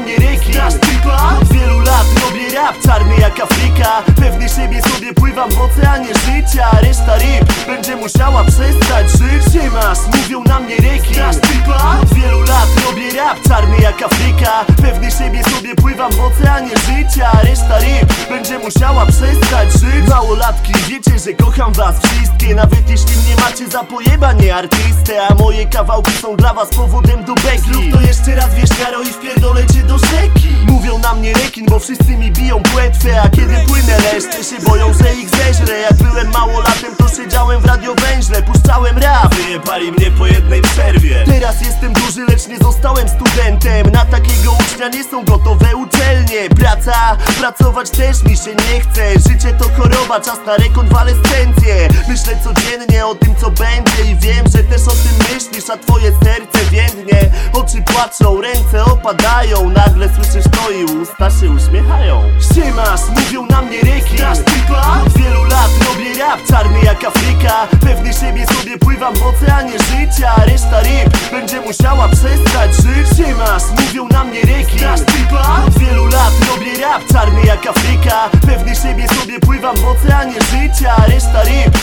mnie rekin Od wielu lat robię rap, czarny jak Afryka. Pewny siebie sobie pływam w oceanie życia. Reszta ryb będzie musiała przestać żyć. Nie masz, mówią na mnie rekin Od wielu lat robię rap, czarny jak Afryka. Pewny siebie sobie pływam w oceanie życia. Reszta ryb będzie musiała przestać żyć. Małolatki, wiecie, że kocham was wszystkie. Nawet jeśli mnie macie za pojebanie artystę A moje kawałki są dla was powodem do beki bo wszyscy mi biją płetwę A kiedy płynę leszcze się boją, że ich zeźrę Jak byłem małolatem, to siedziałem w radiowęźle Puszczałem rap, wyjebali mnie po jednej przerwie. Teraz jestem duży, lecz nie zostałem studentem. Na takiego ucznia nie są gotowe uczelnie. Praca, pracować też mi się nie chce. Życie to choroba, czas na rekonwalescencję. Myślę codziennie o tym co będzie I wiem, że też o tym myślisz, a twoje serce więdnie. Oczy płaczą, ręce opadają Nagle słyszysz to się uśmiechają. Siemasz, mówią na mnie rekin Od wielu lat robię rap, czarny jak Afryka. Pewny siebie sobie pływam w oceanie życia. Reszta ryb będzie musiała przestać żyć. Siemasz, mówią na mnie rekin Od wielu lat robię rap, czarny jak Afryka. Pewny siebie sobie pływam w oceanie życia. Reszta ryb